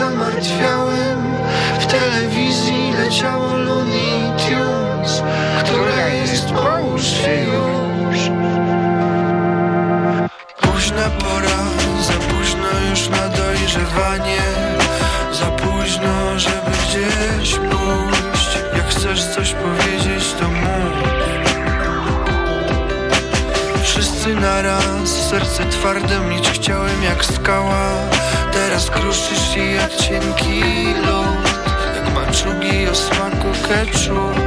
zamartwiałem. W telewizji leciało Looney Tunes Która jest, połóż się już. Późna pora, za późno już na dojrzewanie. Za późno, żeby gdzieś pójść. Jak chcesz coś powiedzieć, to mów. Wszyscy naraz, serce twarde mieć chciałem jak skała Teraz się jak cienki lód Jak maczugi o smaku ketchup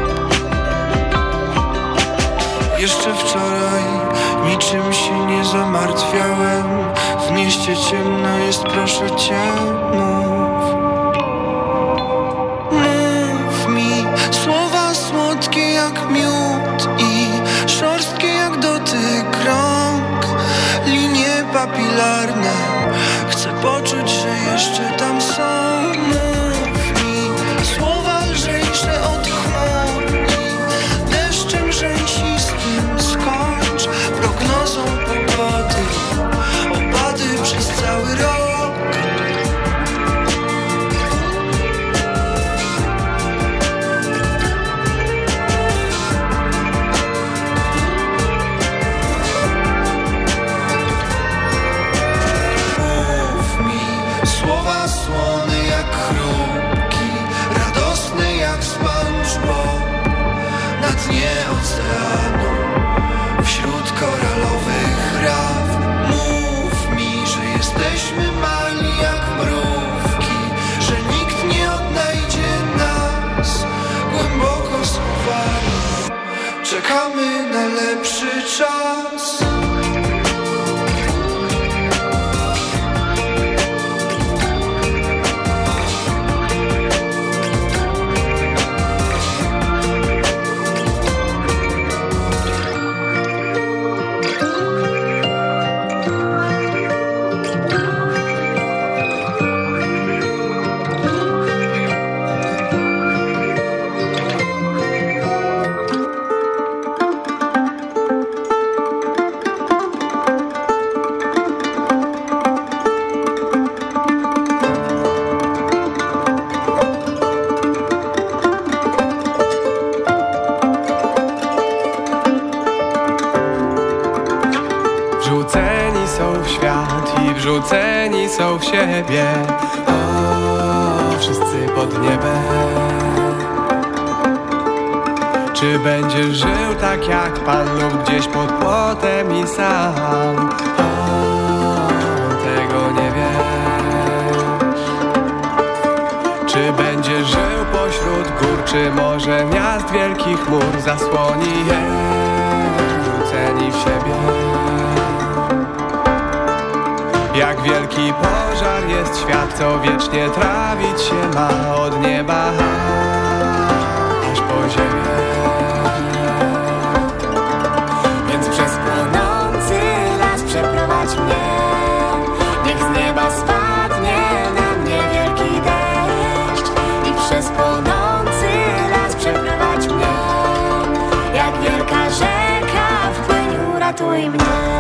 Jeszcze wczoraj niczym się nie zamartwiałem. W mieście ciemno jest, proszę cię, mów. Mów mi słowa słodkie jak miód I szorstkie jak dotyk rąk. Linie papilarne poczuć, że jeszcze tam są jesteśmy Pan lub gdzieś pod płotem i sam. O, tego nie wiesz. Czy będziesz żył pośród gór, czy może miast wielkich mur Zasłoni je wrzuceni w siebie. Jak wielki pożar jest świat, co wiecznie trawić się ma od nieba aż po ziemię. диктуй мне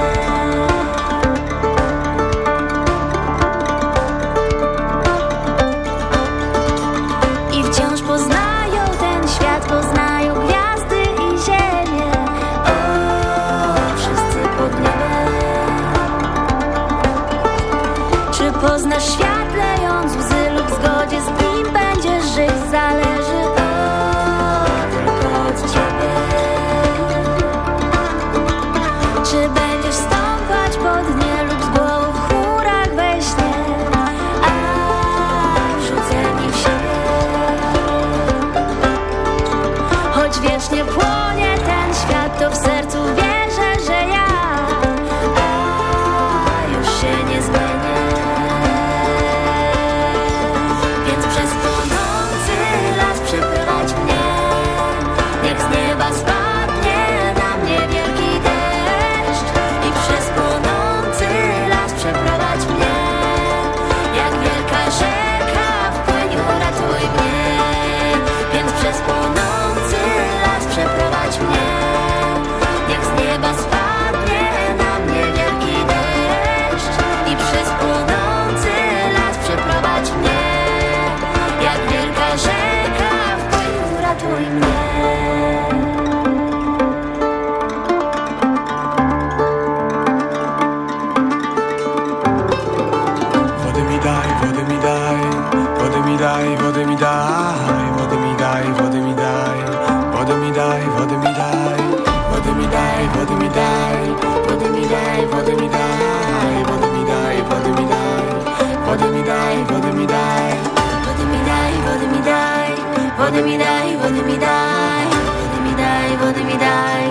Wody mi daj, wody mi daj, wody mi daj, wody mi daj,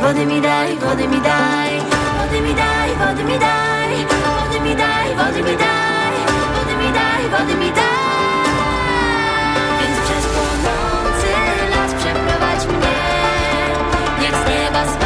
wody mi daj, wody mi daj, wody mi daj, wody mi daj, wody mi daj, wody mi daj, wody mi daj, wody mi daj. Więc przez północy las przeprowadź mnie, niech z nieba spadnie.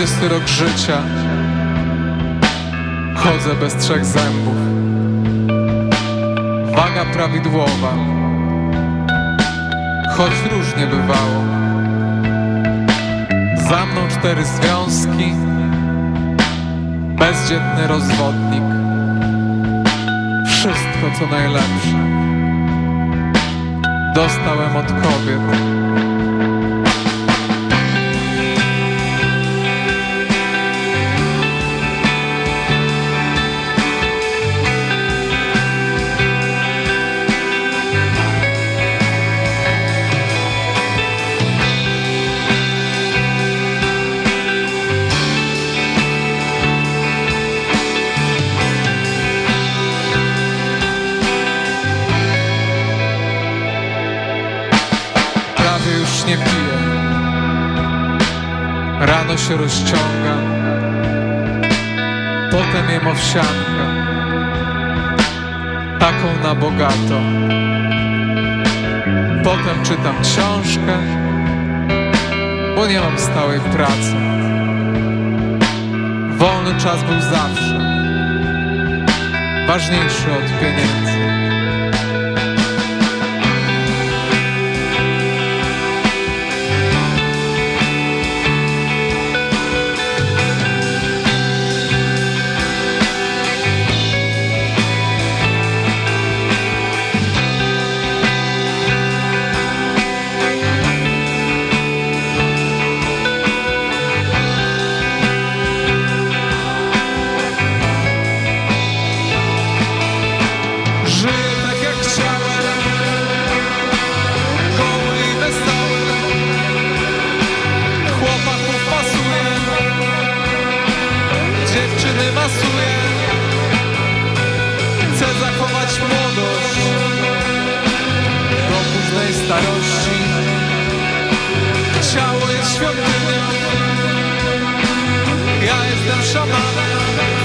dwudziesty rok życia. Chodzę bez trzech zębów. Waga prawidłowa. Choć różnie bywało. Za mną cztery związki. Bezdzietny rozwodnik. Wszystko co najlepsze. Dostałem od kobiet. Się rozciąga. Potem jem owsiankę Taką na bogato. Potem czytam książkę Bo nie mam stałej pracy. Wolny czas był zawsze. Ważniejszy od pieniędzy ciało jest świątynią, ja jestem szamanem.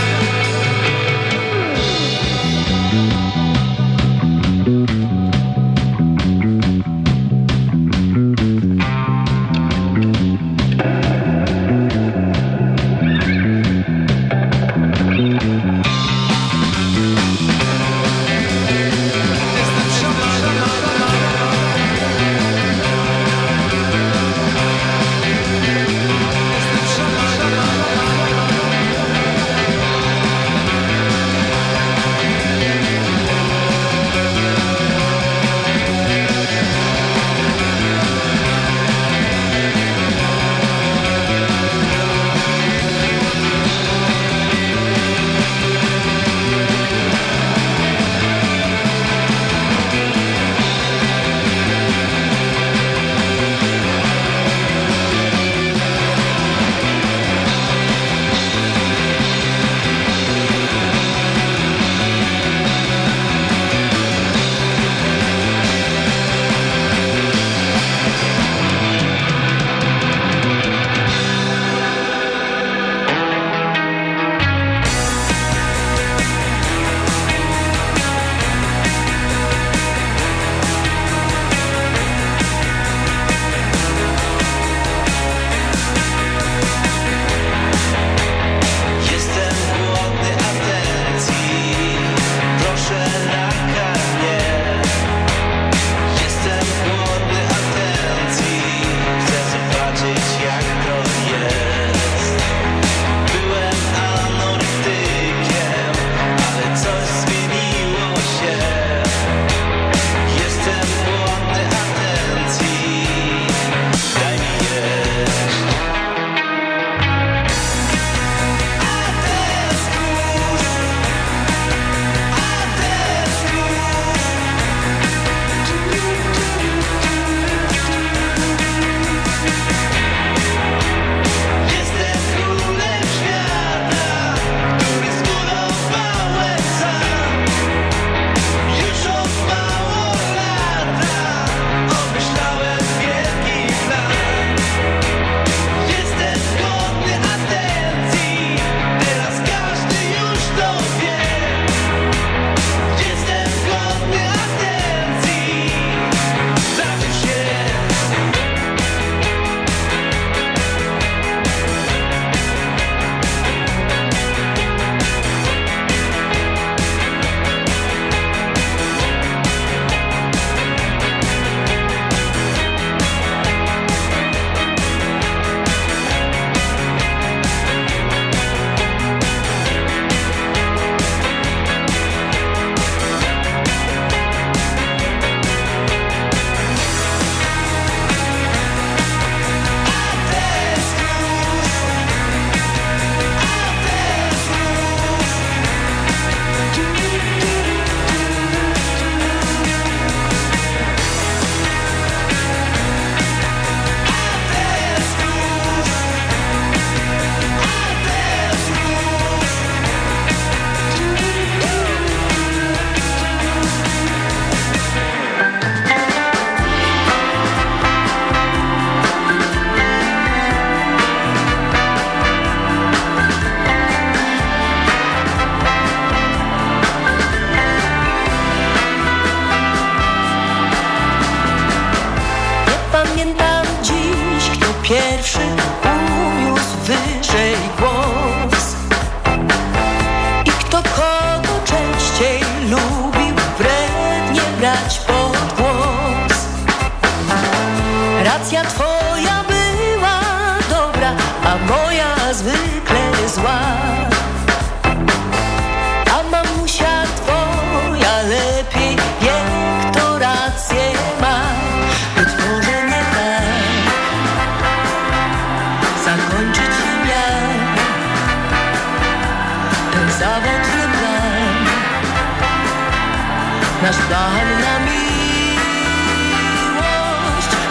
Nasz plan na miłość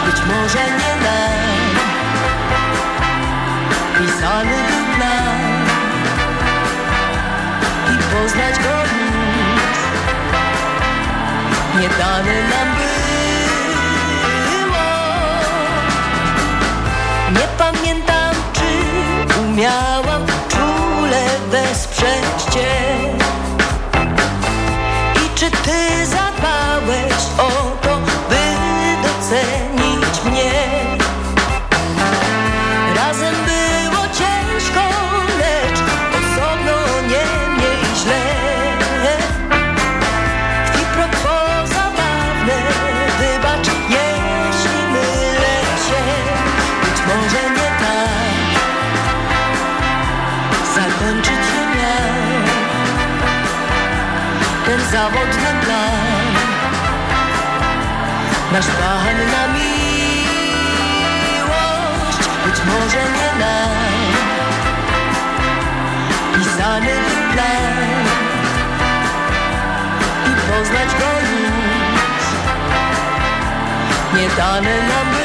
Być może nie nam Pisany był plan. I poznać go już Nie dane nam było ten zawodny plan. Nasz plan na miłość Być może nie nam Pisany plan. I poznać go już. Nie dane nam by być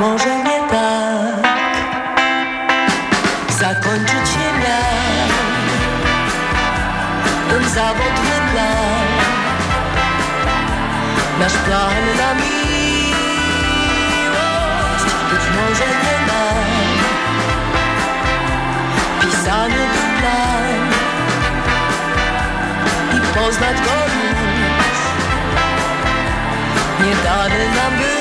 może nie tak. Zakończyć się miał Ten zawodny plan Nasz plan na miłość Być może nie nam Pisany był plan I poznać go już Nie dany nam był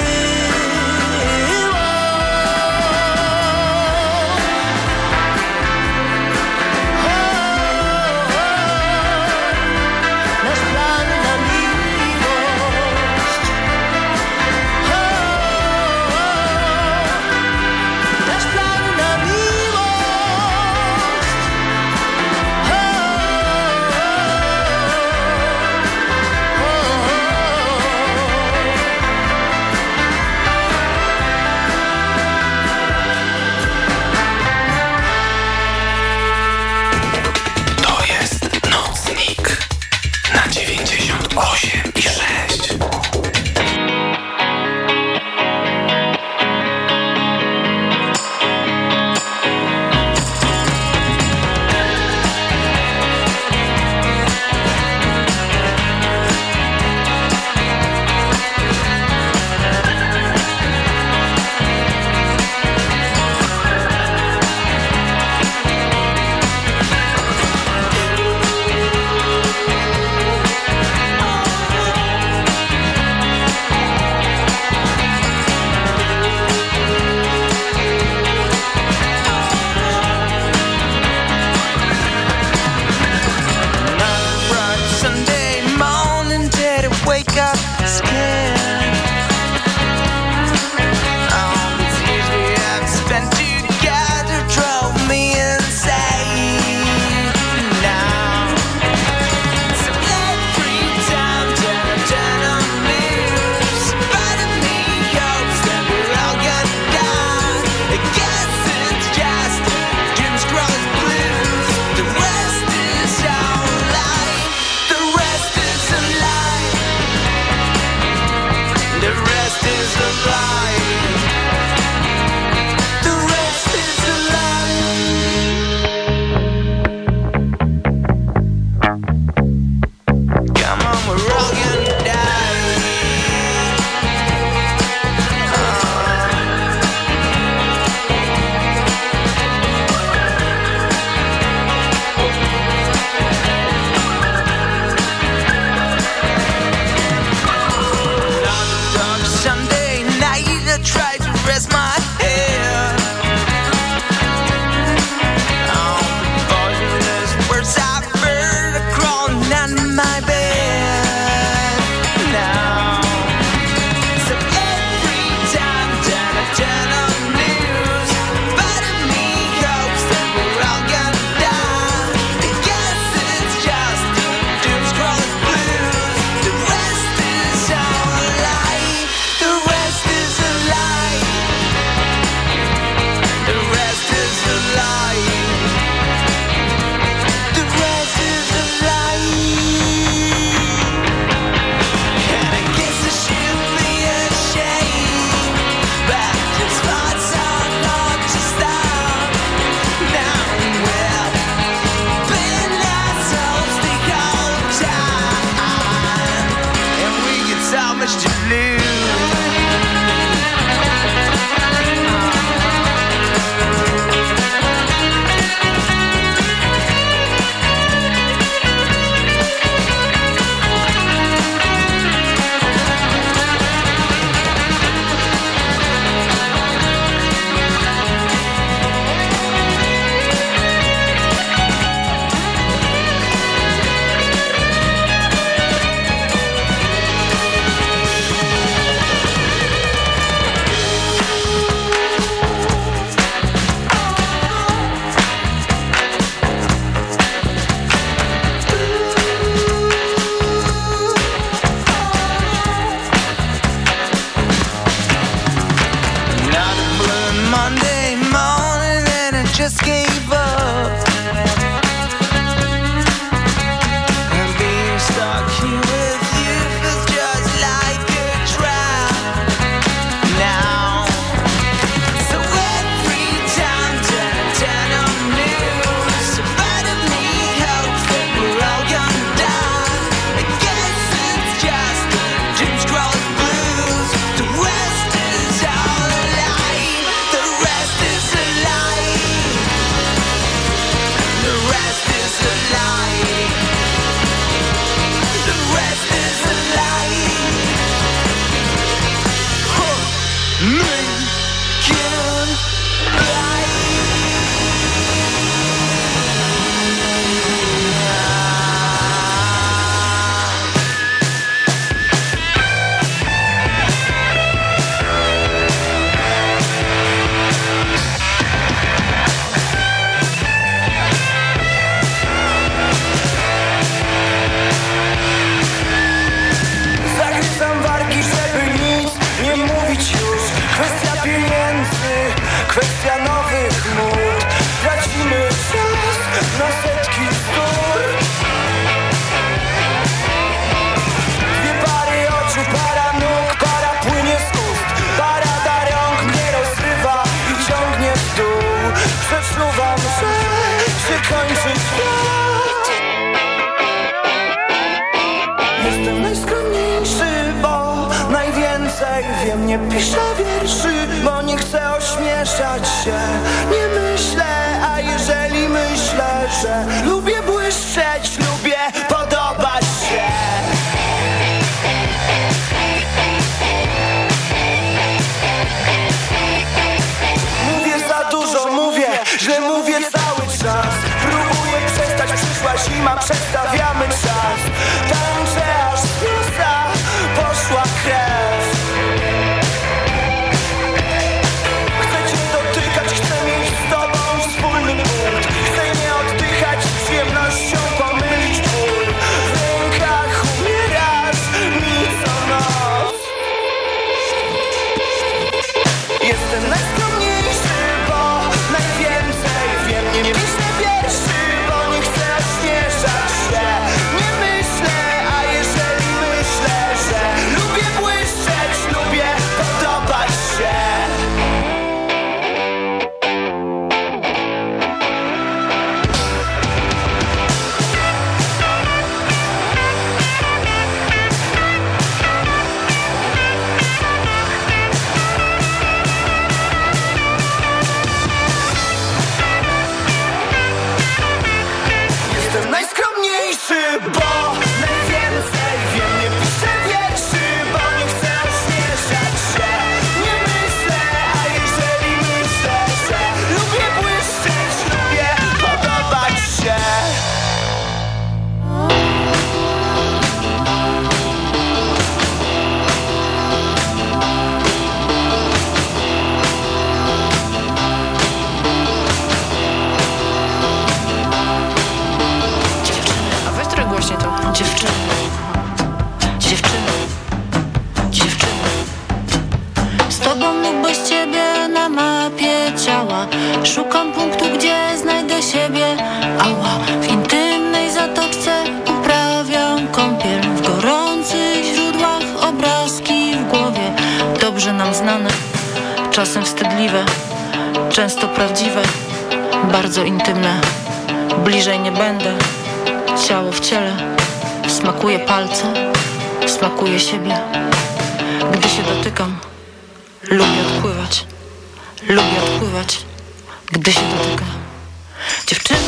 Dziewczyny.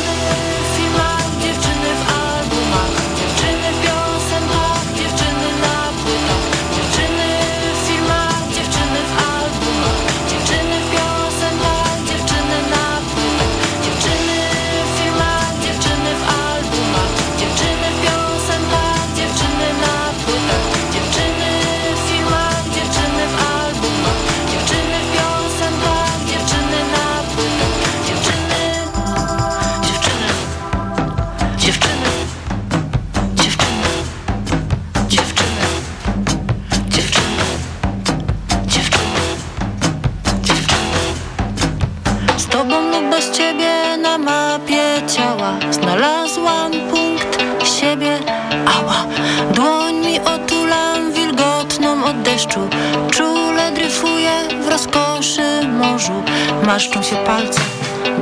Marszczą się palce,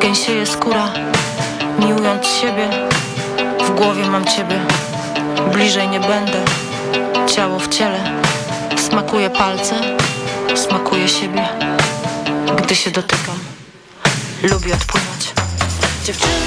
gęsieje skóra Miłując siebie, w głowie mam ciebie Bliżej nie będę, ciało w ciele Smakuje palce, smakuje siebie. Gdy się dotykam Lubię odpływać Dziewczyny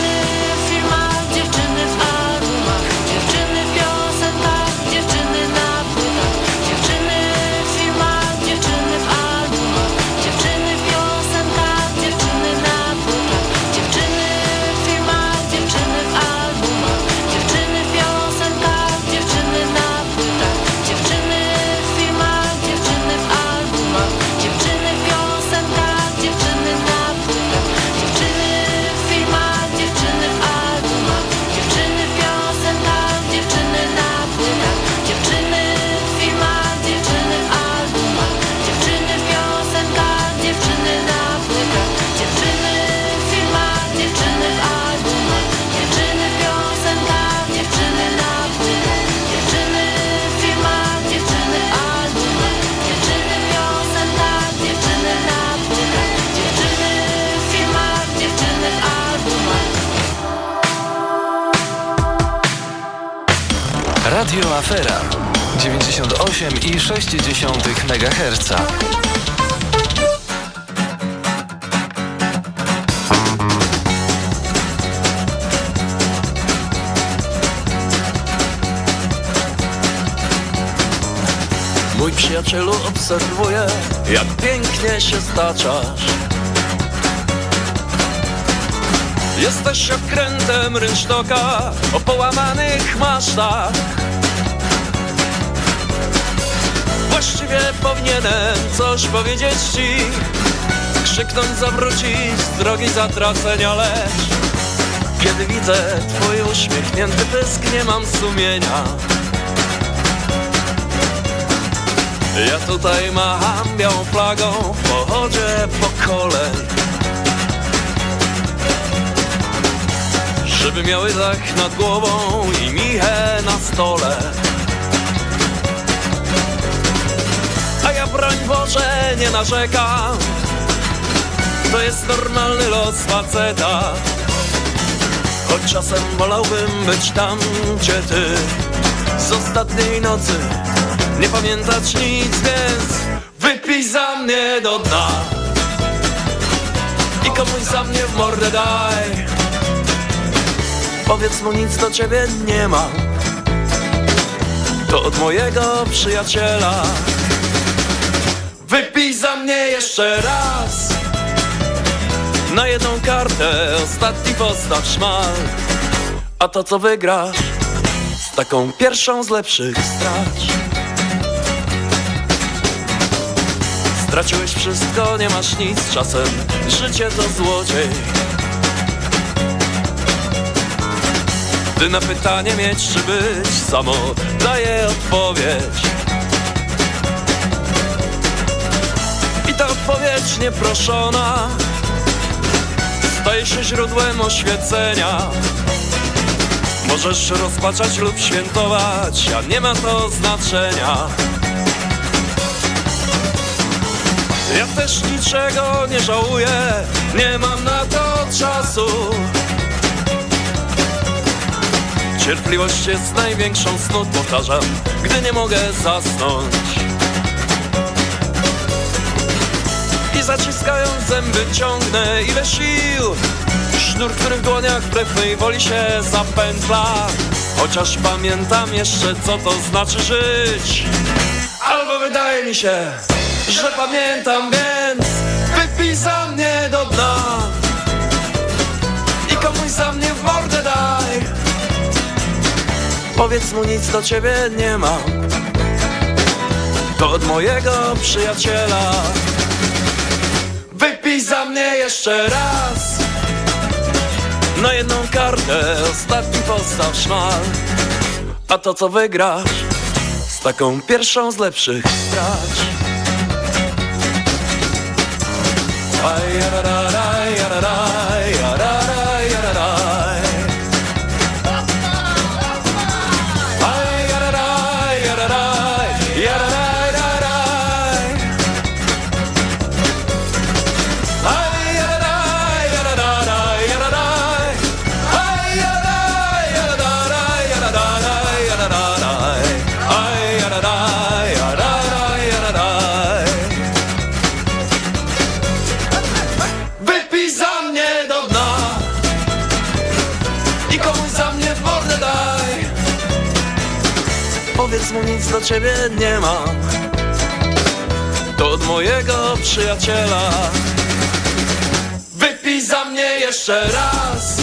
Radio Afera. 98,6 MHz. Mój przyjacielu obserwuję, jak pięknie się staczasz. Jesteś okrętem rynsztoka o połamanych masztach Właściwie powinienem coś powiedzieć ci. Krzyknąć, zawrócić z drogi zatracenia, lecz Kiedy widzę twój uśmiechnięty pysk, nie mam sumienia. Ja tutaj macham białą flagą w pochodzie pokoleń Żeby miały dach nad głową i michę na stole broń Boże nie narzekam. To jest normalny los faceta. Choć czasem wolałbym być tam, gdzie ty. Z ostatniej nocy nie pamiętać nic, więc wypij za mnie do dna. I komuś za mnie w mordę daj. Powiedz mu nic do ciebie nie ma. To od mojego przyjaciela za mnie jeszcze raz. Na jedną kartę ostatni postaw szmal A to co wygrasz Z taką pierwszą z lepszych strać. Straciłeś wszystko, nie masz nic Czasem życie to złodziej. Gdy na pytanie mieć czy być Samo daję odpowiedź nieproszona Staje się źródłem oświecenia Możesz rozpaczać lub świętować A nie ma to znaczenia Ja też niczego nie żałuję, nie mam na to czasu. Cierpliwość jest największą cnót, powtarzam, gdy nie mogę zasnąć. Wyciągnę ile sił? Sznur, który w dłoniach wbrew mej woli się zapętla. Chociaż pamiętam jeszcze co to znaczy żyć. Albo wydaje mi się, że pamiętam więc Wypij za mnie do dna. I komuś za mnie w mordę daj. Powiedz mu nic do ciebie nie mam. To od mojego przyjaciela za mnie jeszcze raz. Na jedną kartę ostatni postaw szmal. A to co wygrasz Z taką pierwszą z lepszych strać. Aj, ciebie nie mam To od mojego przyjaciela. Wypij za mnie jeszcze raz.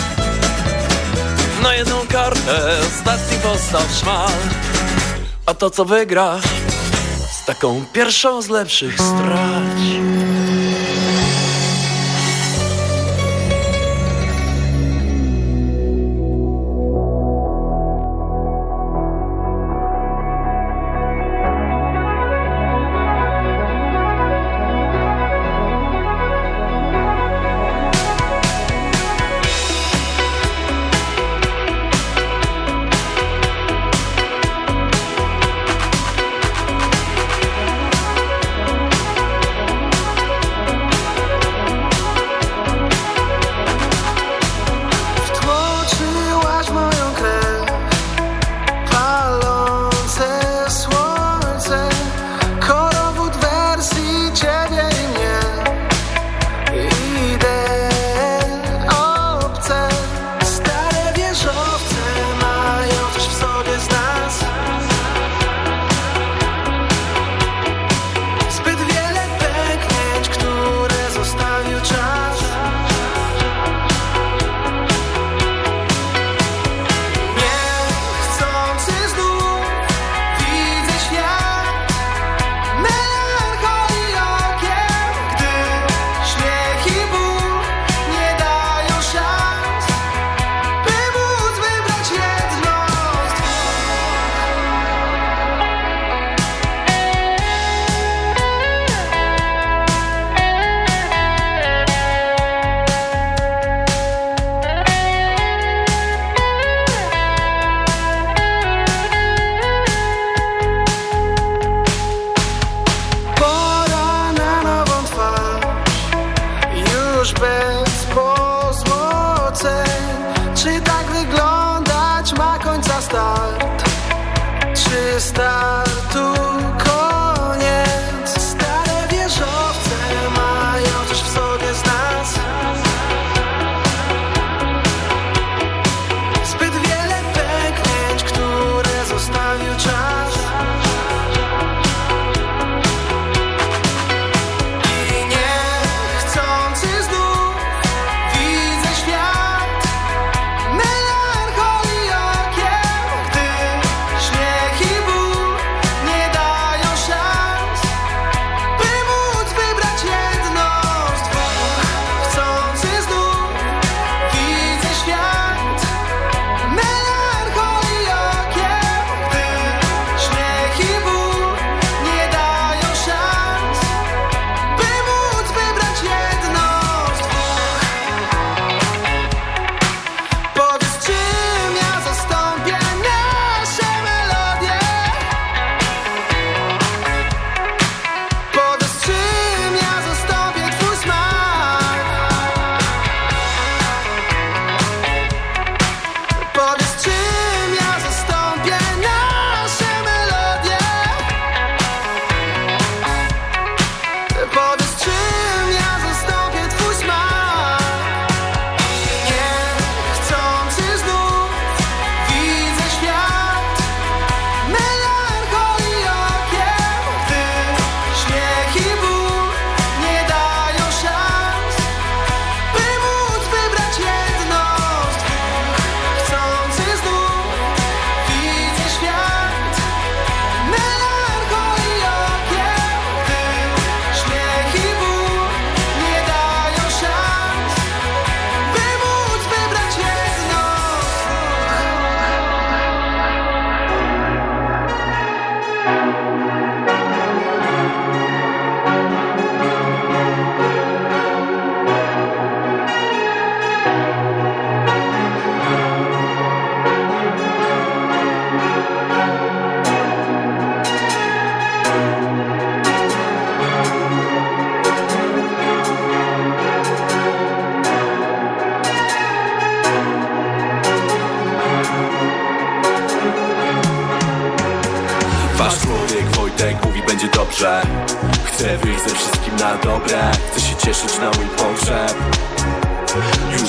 Na jedną kartę ostatni postaw szmal. A to co wygrasz Z taką pierwszą z lepszych strać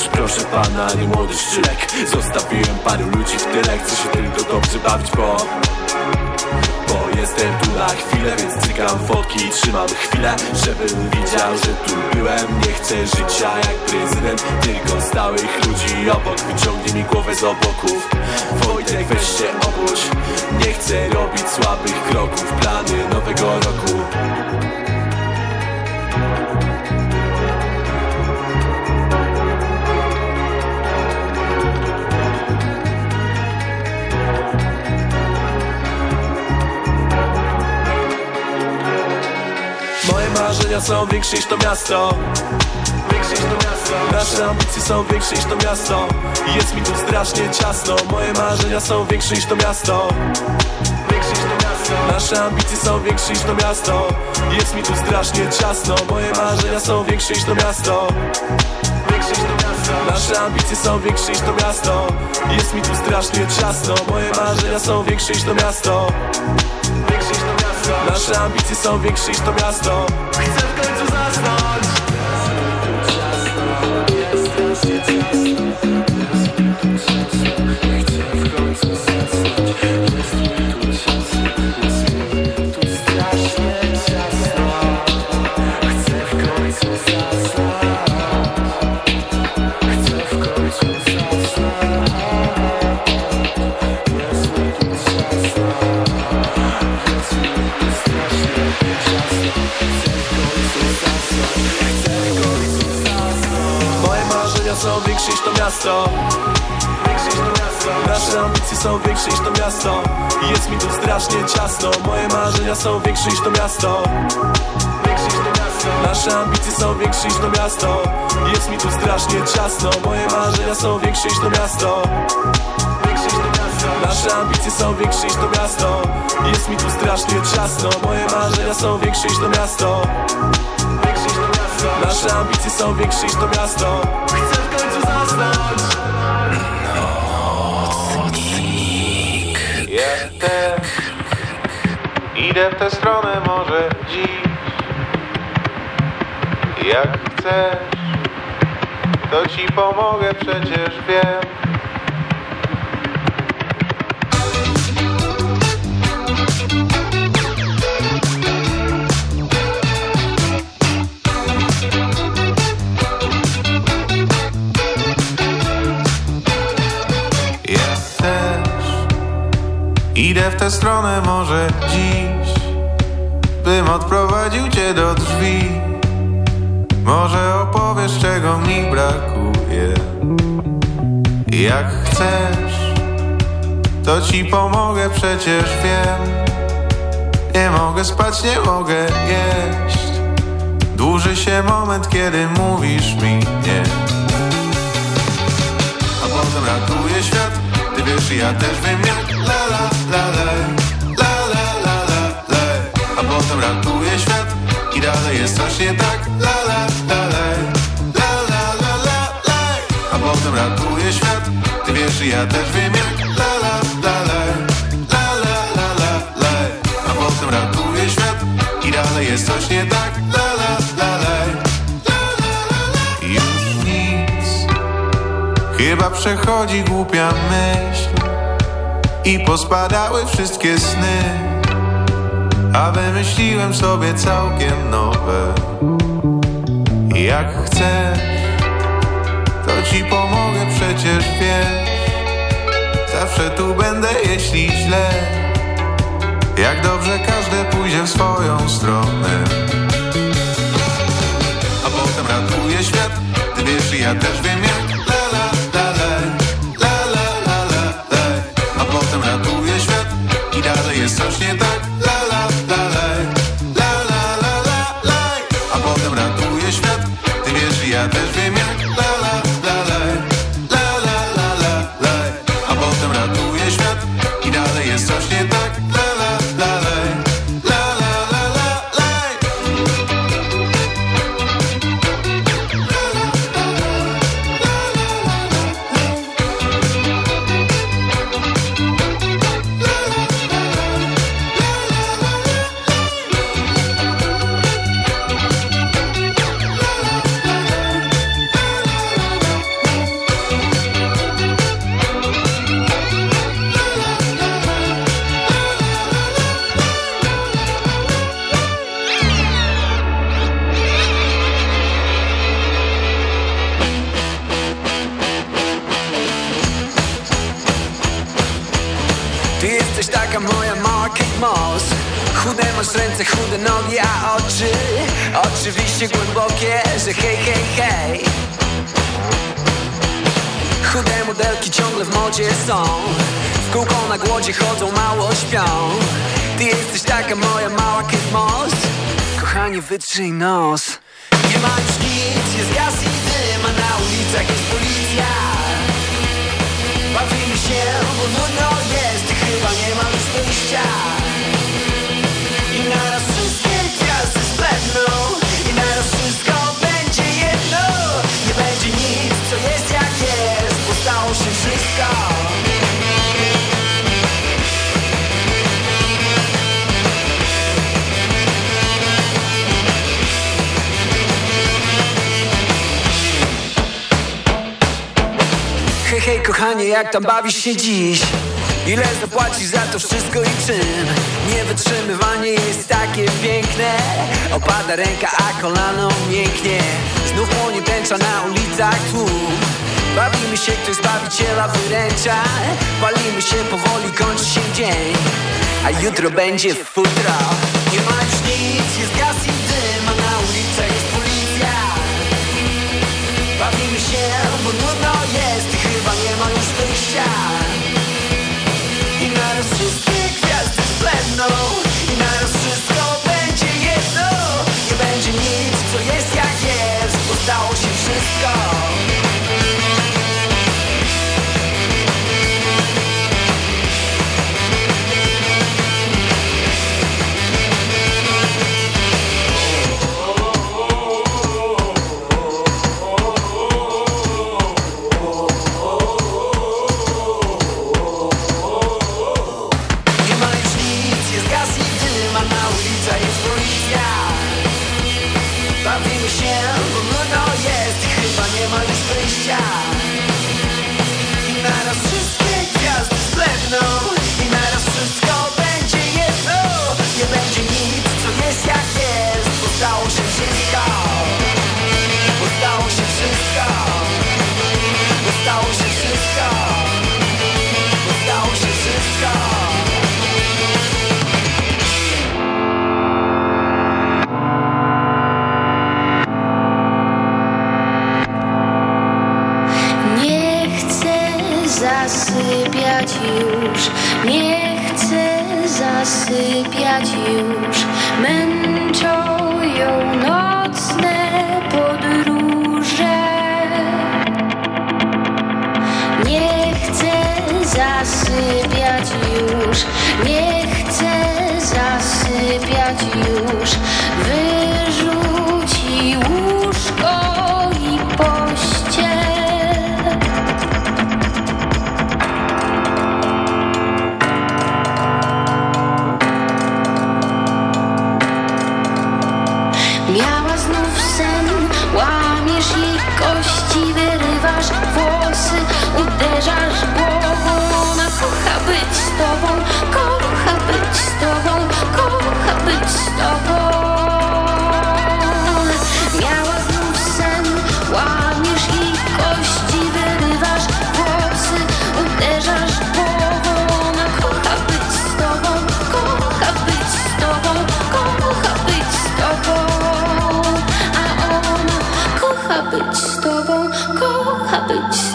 już proszę pana, nie młody szczylek. Zostawiłem paru ludzi w tyle Chcę się tylko dobrze bawić, bo Bo jestem tu na chwilę Więc cykam fotki i trzymam chwilę Żebym widział, że tu byłem. Nie chcę życia jak prezydent Tylko stałych ludzi obok. Wyciągnie mi głowę z oboków Wojtek weź się obudź. Nie chcę robić słabych kroków Plany nowego roku marzenia są większe niż to miasto Nasze ambicje są większe niż to miasto jest mi tu strasznie ciasno Moje marzenia są większe niż to miasto Nasze ambicje są większe niż to miasto jest mi tu strasznie ciasno Moje marzenia są większe niż to miasto Nasze ambicje są większe niż to miasto jest mi tu strasznie ciasno Moje marzenia są większe niż to miasto Większe niż to miasto Nasze ambicje są większe niż to miasto. Chcę w końcu zasnąć marzenia są większe niż to miasto Nasze ambicje są większe niż to miasto I jest mi tu strasznie ciasno Moje marzenia są większe niż to miasto Nasze ambicje są większe niż to miasto I jest mi tu strasznie ciasno Moje marzenia są większe niż to miasto Nasze ambicje są większe niż to miasto I jest mi tu strasznie ciasno Moje marzenia są Większe niż to miasto Nasze ambicje są większe niż to miasto Idę w tę stronę może dziś. Jak chcesz To ci pomogę przecież wiem Idę w tę stronę może dziś Bym odprowadził cię do drzwi. Może opowiesz czego mi brakuje. Jak chcesz To ci pomogę przecież wiem. Nie mogę spać, nie mogę jeść. Dłuży się moment kiedy mówisz mi nie. A potem ratuje świat Ty wiesz ja też wiem jak La la la potem ratuje świat I dalej jest coś nie tak La la la la La la la la la A potem ratuje świat Ty wiesz i ja też wiem jak La la la la La la la la la A potem ratuje świat I dalej jest coś nie tak La la la la Już nic Chyba przechodzi głupia myśl I pospadały wszystkie sny A wymyśliłem sobie całkiem nowe. Jak chcesz To ci pomogę przecież wiesz. Zawsze tu będę jeśli źle. Jak dobrze każde pójdzie w swoją stronę. A potem ratuje świat Ty wiesz ja też wiem jak moja mała Kate Moss Kochanie, wytrzyj nos. Nie ma już nic, jest gaz i dym, a na ulicach jest policja. Bawimy się, bo nudno jest chyba nie ma już wyjścia. hej kochanie, jak tam bawisz się dziś? Ile zapłacisz za to wszystko i czym? Niewytrzymywanie jest takie piękne. Opada ręka, a kolano mięknie. Znów płonie tęcza na ulicach tłum. Bawimy się, ktoś zbawiciela wyręcza. Palimy się powoli, kończy się dzień. A jutro będzie futro. Nie ma już nic, jest gaz Yeah. Yeah.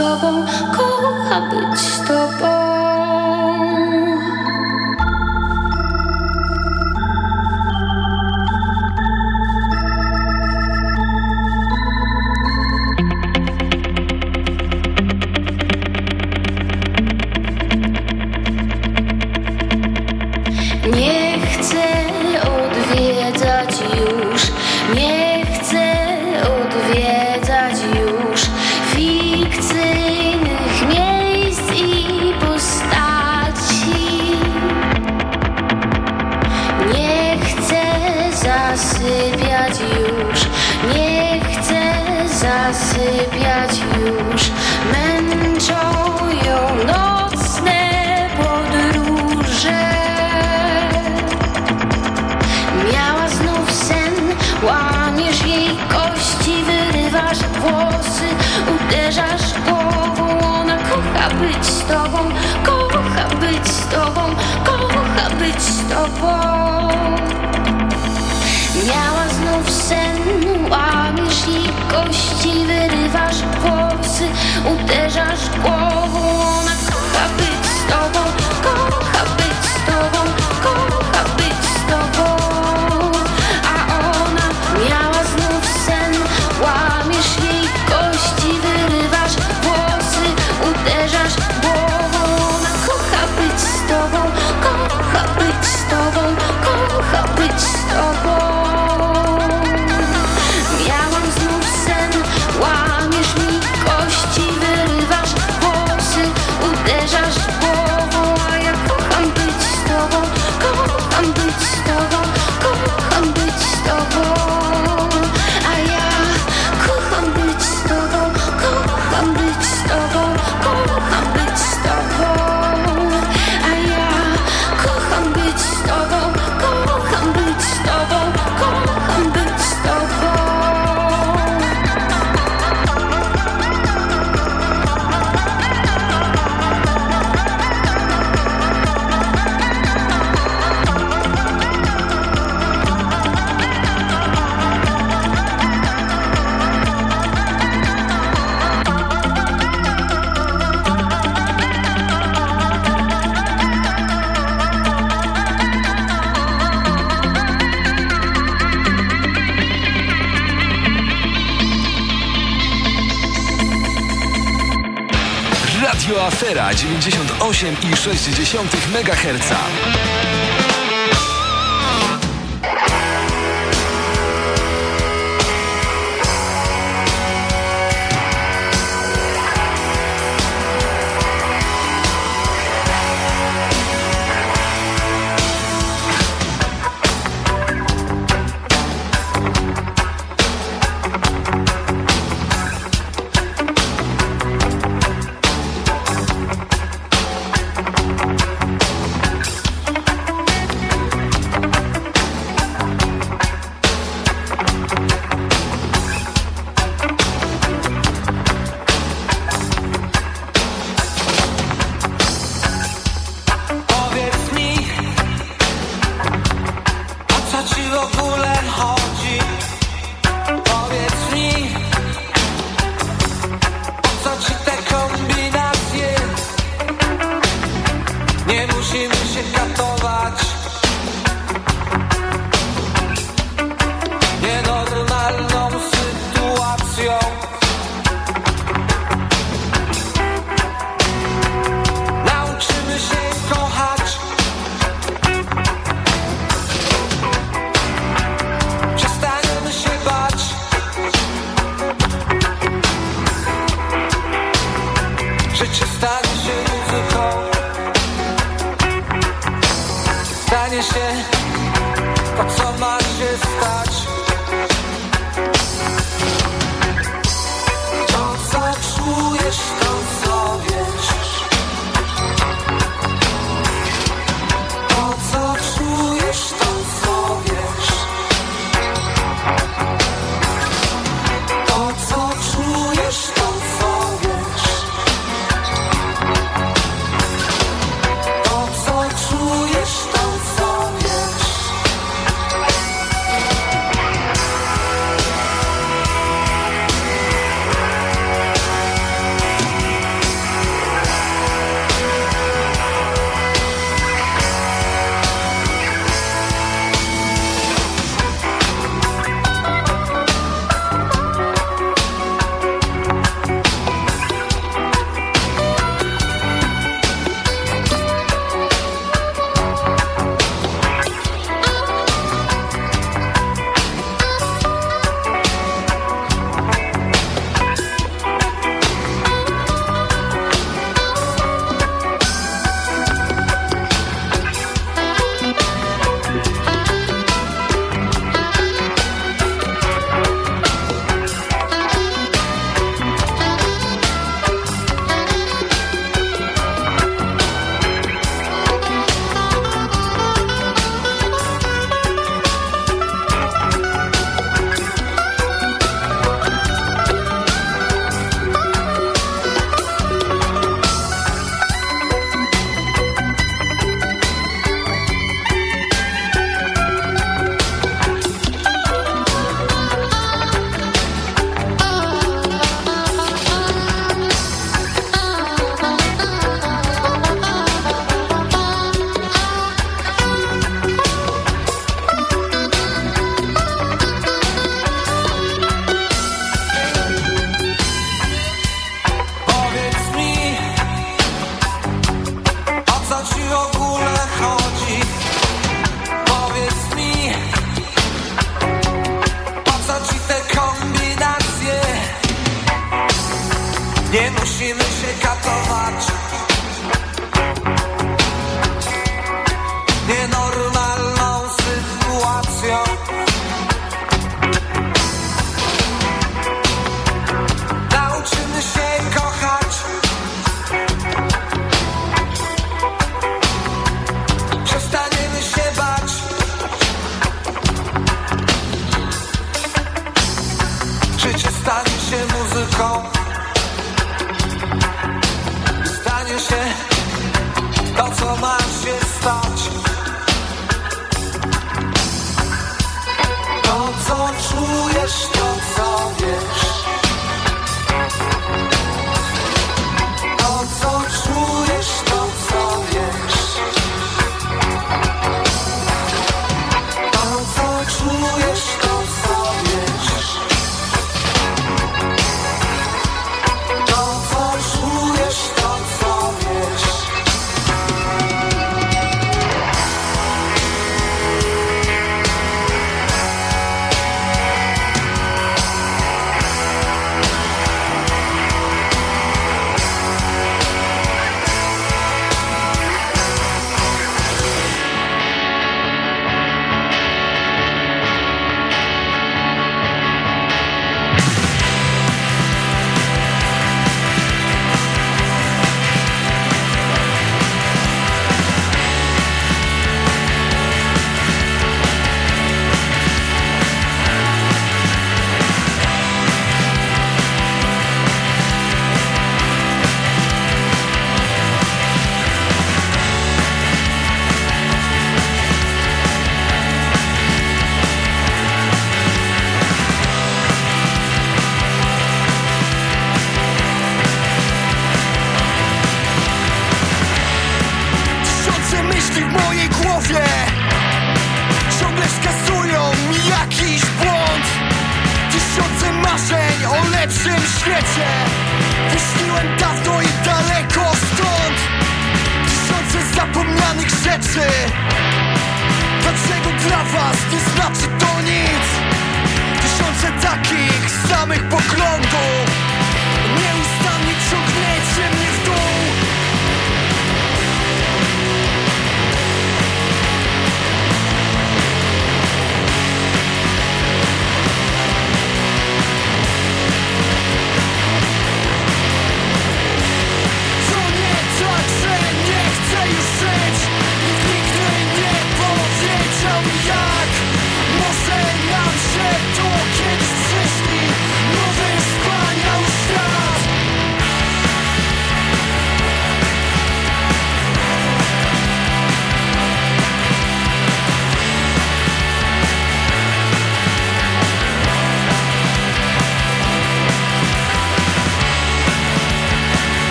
tobą, kocha być tobą. Kocham być Afera 98,6 MHz.